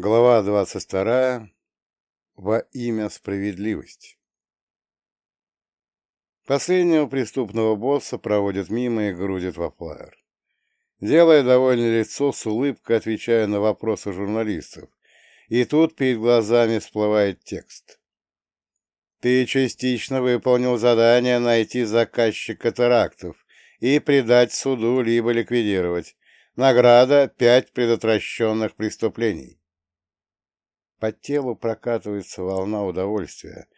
Глава 22. Во имя справедливости. Последнего преступного босса проводят мимо и грудят во флайер. Делая довольное лицо, с улыбкой отвечая на вопросы журналистов. И тут перед глазами всплывает текст. Ты частично выполнил задание найти заказчика терактов и предать суду либо ликвидировать. Награда — пять предотвращенных преступлений. По телу прокатывается волна удовольствия.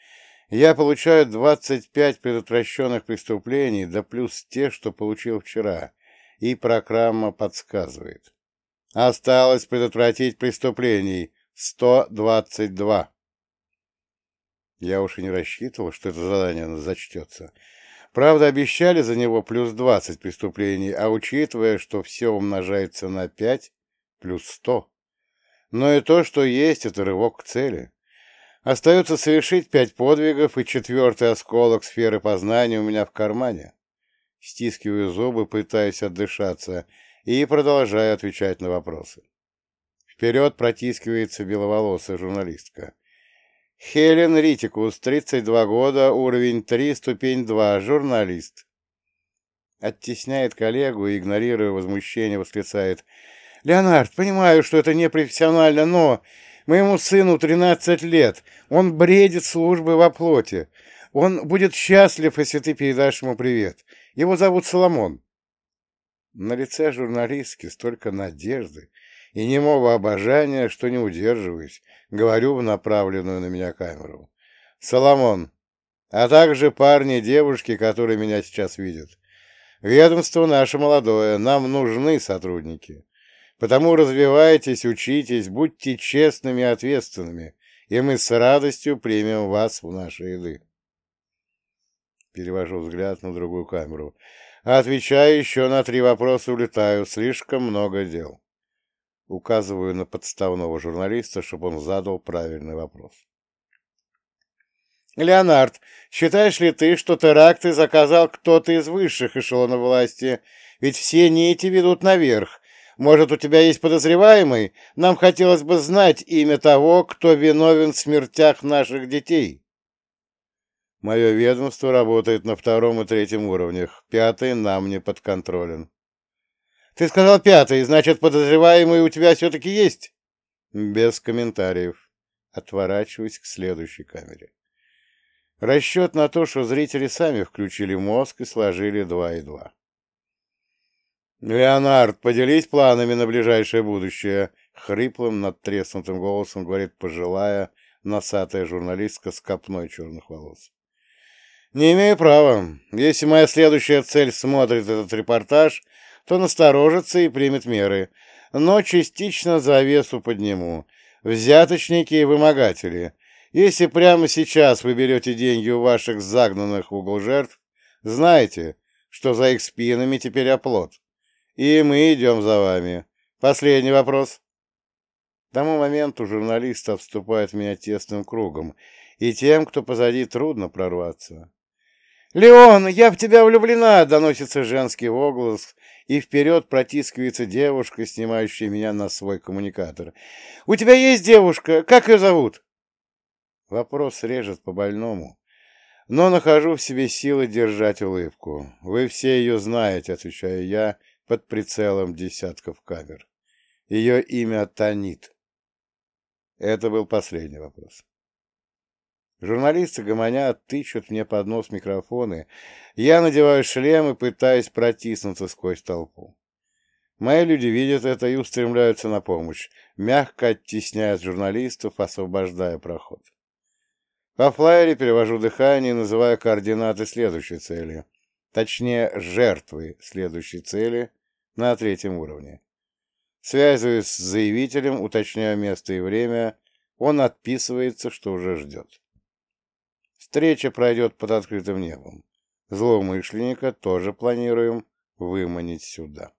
Я получаю 25 предотвращенных преступлений, да плюс те, что получил вчера, и программа подсказывает. Осталось предотвратить преступлений 122. Я уж и не рассчитывал, что это задание зачтется. Правда, обещали за него плюс 20 преступлений, а учитывая, что все умножается на 5, плюс 100, но и то, что есть, это рывок к цели. Остается совершить пять подвигов, и четвертый осколок сферы познания у меня в кармане. Стискиваю зубы, пытаясь отдышаться, и продолжаю отвечать на вопросы. Вперед протискивается беловолосая журналистка. Хелен Ритикус, 32 года, уровень 3, ступень 2, журналист. Оттесняет коллегу и, игнорируя возмущение, восклицает — Леонард, понимаю, что это непрофессионально, но моему сыну 13 лет. Он бредит службы во плоти. Он будет счастлив, если ты передашь ему привет. Его зовут Соломон. На лице журналистки столько надежды и немого обожания, что не удерживаюсь, говорю в направленную на меня камеру. Соломон, а также парни и девушки, которые меня сейчас видят. Ведомство наше молодое, нам нужны сотрудники. Потому развивайтесь, учитесь, будьте честными и ответственными, и мы с радостью примем вас в наши ряды. Перевожу взгляд на другую камеру. Отвечаю еще на три вопроса, улетаю. Слишком много дел. Указываю на подставного журналиста, чтобы он задал правильный вопрос. Леонард, считаешь ли ты, что теракты заказал кто-то из высших эшелонов власти? Ведь все нити ведут наверх, может, у тебя есть подозреваемый? Нам хотелось бы знать имя того, кто виновен в смертях наших детей. Мое ведомство работает на втором и третьем уровнях. Пятый нам не подконтролен. Ты сказал пятый, значит, подозреваемый у тебя все-таки есть? Без комментариев. Отворачиваюсь к следующей камере. Расчет на то, что зрители сами включили мозг и сложили два и два. «Леонард, поделись планами на ближайшее будущее», — хриплым, надтреснутым голосом говорит пожилая, носатая журналистка с копной черных волос. «Не имею права. Если моя следующая цель смотрит этот репортаж, то насторожится и примет меры, но частично завесу подниму. Взяточники и вымогатели. Если прямо сейчас вы берете деньги у ваших загнанных в угол жертв, знайте, что за их спинами теперь оплот. И мы идем за вами. Последний вопрос. К тому моменту журналисты вступают в меня тесным кругом, и тем, кто позади, трудно прорваться. «Леон, я в тебя влюблена!» — доносится женский возглас, и вперед протискивается девушка, снимающая меня на свой коммуникатор. «У тебя есть девушка? Как ее зовут?» Вопрос режет по больному, но нахожу в себе силы держать улыбку. «Вы все ее знаете», — отвечаю я, — под прицелом десятков камер. Ее имя Танит. Это был последний вопрос. Журналисты гомонят, тычут мне под нос микрофоны. Я надеваю шлем и пытаюсь протиснуться сквозь толпу. Мои люди видят это и устремляются на помощь, мягко оттесняют журналистов, освобождая проход. По флайере перевожу дыхание и называю координаты следующей цели. Точнее, жертвы следующей цели, на третьем уровне. Связываюсь с заявителем, уточняю место и время, он отписывается, что уже ждет. Встреча пройдет под открытым небом. Злоумышленника тоже планируем выманить сюда.